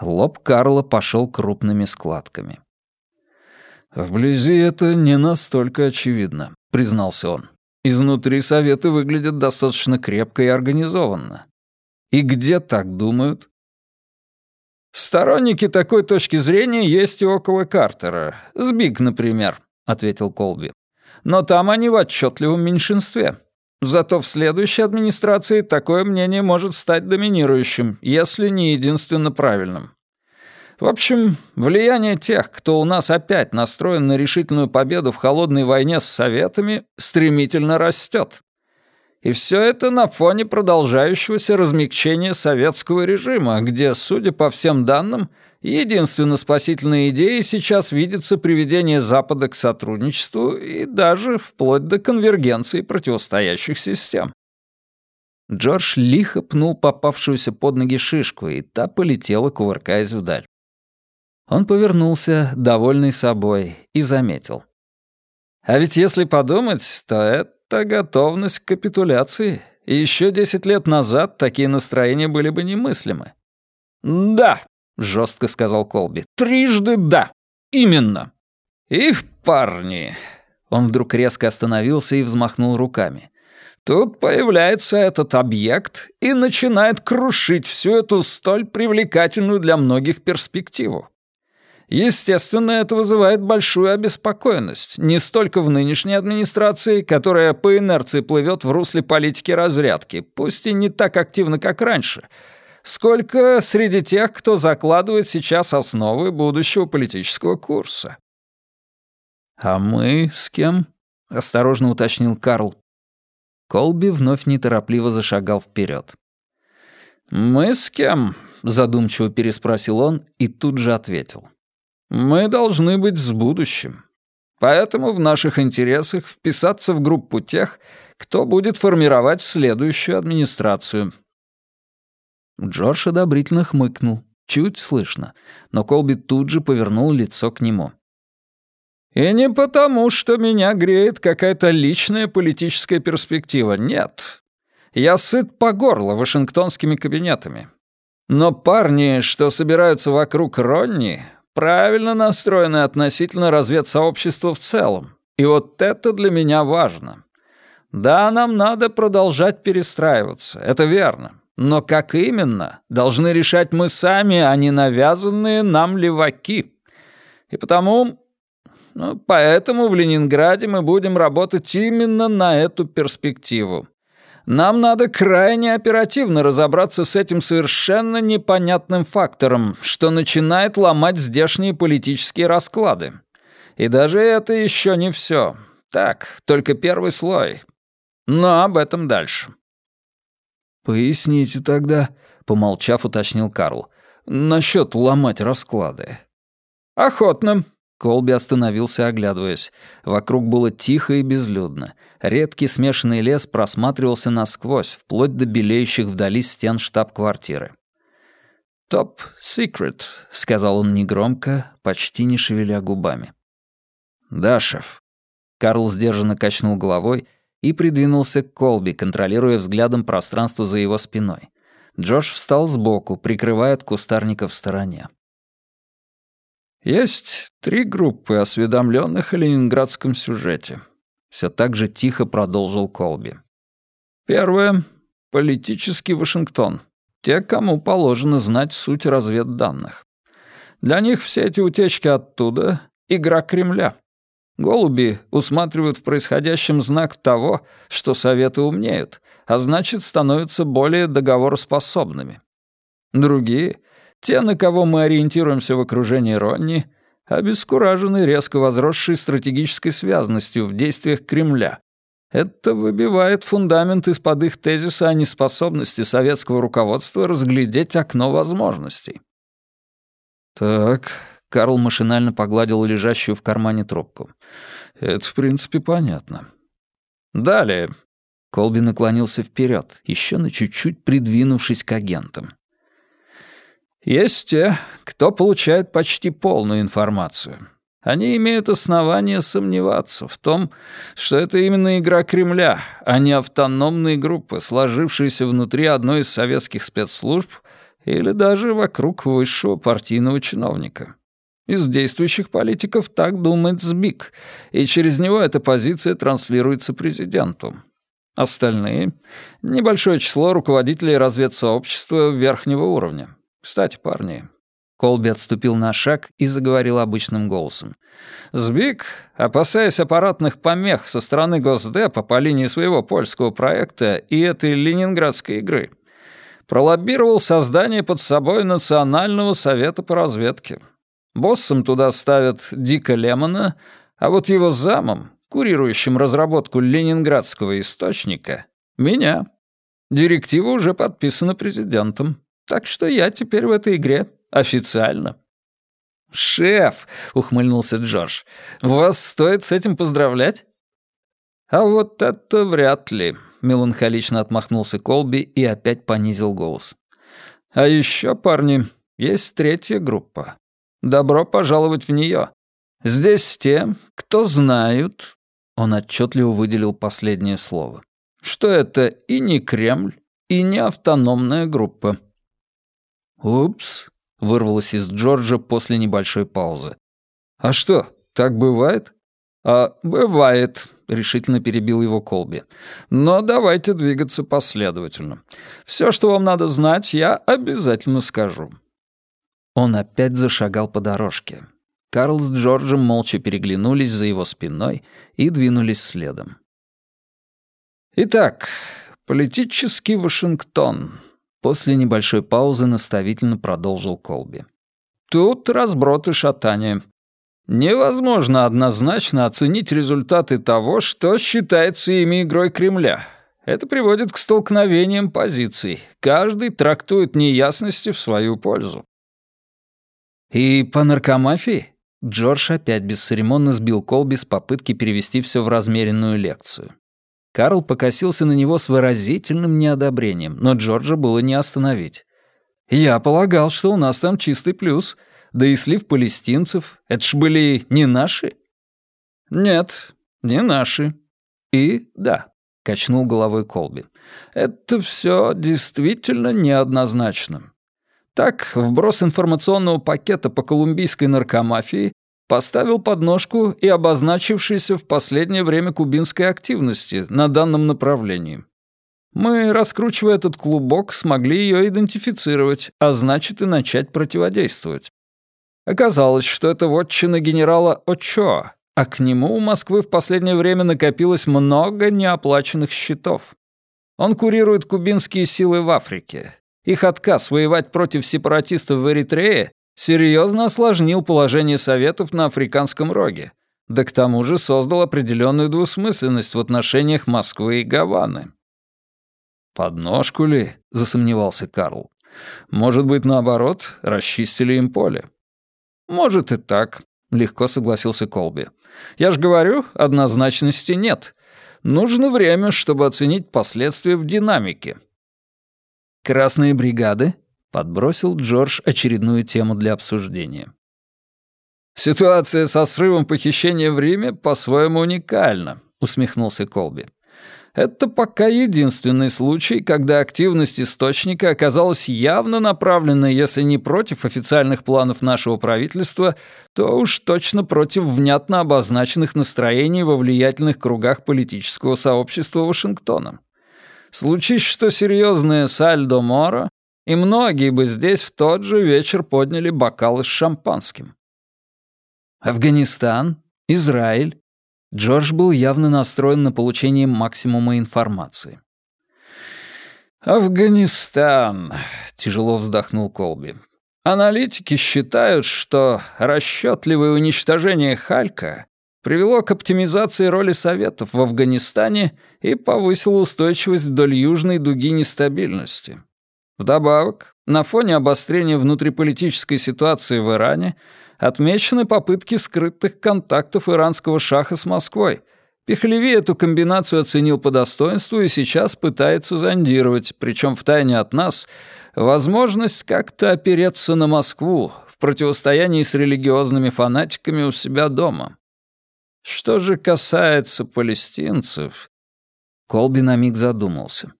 Лоб Карла пошел крупными складками. «Вблизи это не настолько очевидно», — признался он. «Изнутри советы выглядят достаточно крепко и организованно. И где так думают?» «Сторонники такой точки зрения есть и около Картера. Сбиг, например», — ответил Колби. «Но там они в отчетливом меньшинстве. Зато в следующей администрации такое мнение может стать доминирующим, если не единственно правильным. В общем, влияние тех, кто у нас опять настроен на решительную победу в холодной войне с Советами, стремительно растет. И все это на фоне продолжающегося размягчения советского режима, где, судя по всем данным, единственно спасительной идеей сейчас видится приведение Запада к сотрудничеству и даже вплоть до конвергенции противостоящих систем. Джордж лихо пнул попавшуюся под ноги шишку, и та полетела, кувыркаясь вдаль. Он повернулся, довольный собой, и заметил. «А ведь если подумать, то это готовность к капитуляции. Еще десять лет назад такие настроения были бы немыслимы». «Да», — жестко сказал Колби, — «трижды да. Именно». «Их парни!» Он вдруг резко остановился и взмахнул руками. Тут появляется этот объект и начинает крушить всю эту столь привлекательную для многих перспективу. Естественно, это вызывает большую обеспокоенность, не столько в нынешней администрации, которая по инерции плывет в русле политики разрядки, пусть и не так активно, как раньше, сколько среди тех, кто закладывает сейчас основы будущего политического курса. «А мы с кем?» — осторожно уточнил Карл. Колби вновь неторопливо зашагал вперед. «Мы с кем?» — задумчиво переспросил он и тут же ответил. Мы должны быть с будущим. Поэтому в наших интересах вписаться в группу тех, кто будет формировать следующую администрацию». Джордж одобрительно хмыкнул, чуть слышно, но Колби тут же повернул лицо к нему. «И не потому, что меня греет какая-то личная политическая перспектива, нет. Я сыт по горло вашингтонскими кабинетами. Но парни, что собираются вокруг Ронни, правильно настроены относительно разведсообщества в целом. И вот это для меня важно. Да, нам надо продолжать перестраиваться, это верно. Но как именно, должны решать мы сами, а не навязанные нам леваки. И потому... Ну, поэтому в Ленинграде мы будем работать именно на эту перспективу. Нам надо крайне оперативно разобраться с этим совершенно непонятным фактором, что начинает ломать здешние политические расклады. И даже это еще не все. Так, только первый слой. Но об этом дальше. «Поясните тогда», — помолчав, уточнил Карл, «насчет ломать расклады». «Охотно», Колби остановился, оглядываясь. Вокруг было тихо и безлюдно. Редкий смешанный лес просматривался насквозь, вплоть до белеющих вдали стен штаб-квартиры. «Топ секрет», — сказал он негромко, почти не шевеля губами. «Да, шеф». Карл сдержанно качнул головой и придвинулся к Колби, контролируя взглядом пространство за его спиной. Джош встал сбоку, прикрывая от кустарника в стороне. Есть три группы осведомленных о ленинградском сюжете. Все так же тихо продолжил Колби. Первое — политический Вашингтон. Те, кому положено знать суть разведданных. Для них все эти утечки оттуда — игра Кремля. Голуби усматривают в происходящем знак того, что Советы умнеют, а значит, становятся более договороспособными. Другие те, на кого мы ориентируемся в окружении Ронни, обескуражены резко возросшей стратегической связанностью в действиях Кремля. Это выбивает фундамент из-под их тезиса о неспособности советского руководства разглядеть окно возможностей. «Так», — Карл машинально погладил лежащую в кармане трубку. «Это, в принципе, понятно». «Далее». Колби наклонился вперед, еще на чуть-чуть придвинувшись к агентам. Есть те, кто получает почти полную информацию. Они имеют основания сомневаться в том, что это именно игра Кремля, а не автономные группы, сложившиеся внутри одной из советских спецслужб или даже вокруг высшего партийного чиновника. Из действующих политиков так думает Сбик, и через него эта позиция транслируется президенту. Остальные — небольшое число руководителей разведсообщества верхнего уровня. Кстати, парни, Колби отступил на шаг и заговорил обычным голосом. «Сбик, опасаясь аппаратных помех со стороны Госдепа по линии своего польского проекта и этой ленинградской игры, пролоббировал создание под собой Национального совета по разведке. Боссом туда ставят Дика Лемона, а вот его замом, курирующим разработку ленинградского источника, меня. Директива уже подписана президентом, так что я теперь в этой игре Официально. «Шеф!» — ухмыльнулся Джордж. «Вас стоит с этим поздравлять?» «А вот это вряд ли», — меланхолично отмахнулся Колби и опять понизил голос. «А еще, парни, есть третья группа. Добро пожаловать в нее. Здесь те, кто знают...» Он отчетливо выделил последнее слово. «Что это и не Кремль, и не автономная группа». «Упс», — вырвалось из Джорджа после небольшой паузы. «А что, так бывает?» «А, бывает», — решительно перебил его Колби. «Но давайте двигаться последовательно. Все, что вам надо знать, я обязательно скажу». Он опять зашагал по дорожке. Карл с Джорджем молча переглянулись за его спиной и двинулись следом. «Итак, политический Вашингтон», После небольшой паузы наставительно продолжил Колби. «Тут разброд и шатание. Невозможно однозначно оценить результаты того, что считается ими игрой Кремля. Это приводит к столкновениям позиций. Каждый трактует неясности в свою пользу. И по наркомафии? Джордж опять бесцеремонно сбил Колби с попытки перевести все в размеренную лекцию. Карл покосился на него с выразительным неодобрением, но Джорджа было не остановить. «Я полагал, что у нас там чистый плюс. Да и слив палестинцев. Это ж были не наши?» «Нет, не наши. И да», — качнул головой Колби. «Это все действительно неоднозначно. Так, вброс информационного пакета по колумбийской наркомафии поставил подножку и обозначившейся в последнее время кубинской активности на данном направлении. Мы, раскручивая этот клубок, смогли ее идентифицировать, а значит и начать противодействовать. Оказалось, что это вотчина генерала Очоа, а к нему у Москвы в последнее время накопилось много неоплаченных счетов. Он курирует кубинские силы в Африке. Их отказ воевать против сепаратистов в Эритрее серьезно осложнил положение Советов на Африканском роге, да к тому же создал определенную двусмысленность в отношениях Москвы и Гаваны. «Подножку ли?» — засомневался Карл. «Может быть, наоборот, расчистили им поле?» «Может и так», — легко согласился Колби. «Я ж говорю, однозначности нет. Нужно время, чтобы оценить последствия в динамике». «Красные бригады?» Подбросил Джордж очередную тему для обсуждения. «Ситуация со срывом похищения в Риме по-своему уникальна», — усмехнулся Колби. «Это пока единственный случай, когда активность источника оказалась явно направлена, если не против официальных планов нашего правительства, то уж точно против внятно обозначенных настроений во влиятельных кругах политического сообщества Вашингтона. Случись что серьезное с Альдо Моро, и многие бы здесь в тот же вечер подняли бокалы с шампанским. Афганистан, Израиль. Джордж был явно настроен на получение максимума информации. «Афганистан», — тяжело вздохнул Колби. «Аналитики считают, что расчетливое уничтожение Халька привело к оптимизации роли Советов в Афганистане и повысило устойчивость вдоль южной дуги нестабильности. Вдобавок, на фоне обострения внутриполитической ситуации в Иране отмечены попытки скрытых контактов иранского шаха с Москвой. Пехлеви эту комбинацию оценил по достоинству и сейчас пытается зондировать, причем втайне от нас, возможность как-то опереться на Москву в противостоянии с религиозными фанатиками у себя дома. Что же касается палестинцев... Колби на миг задумался.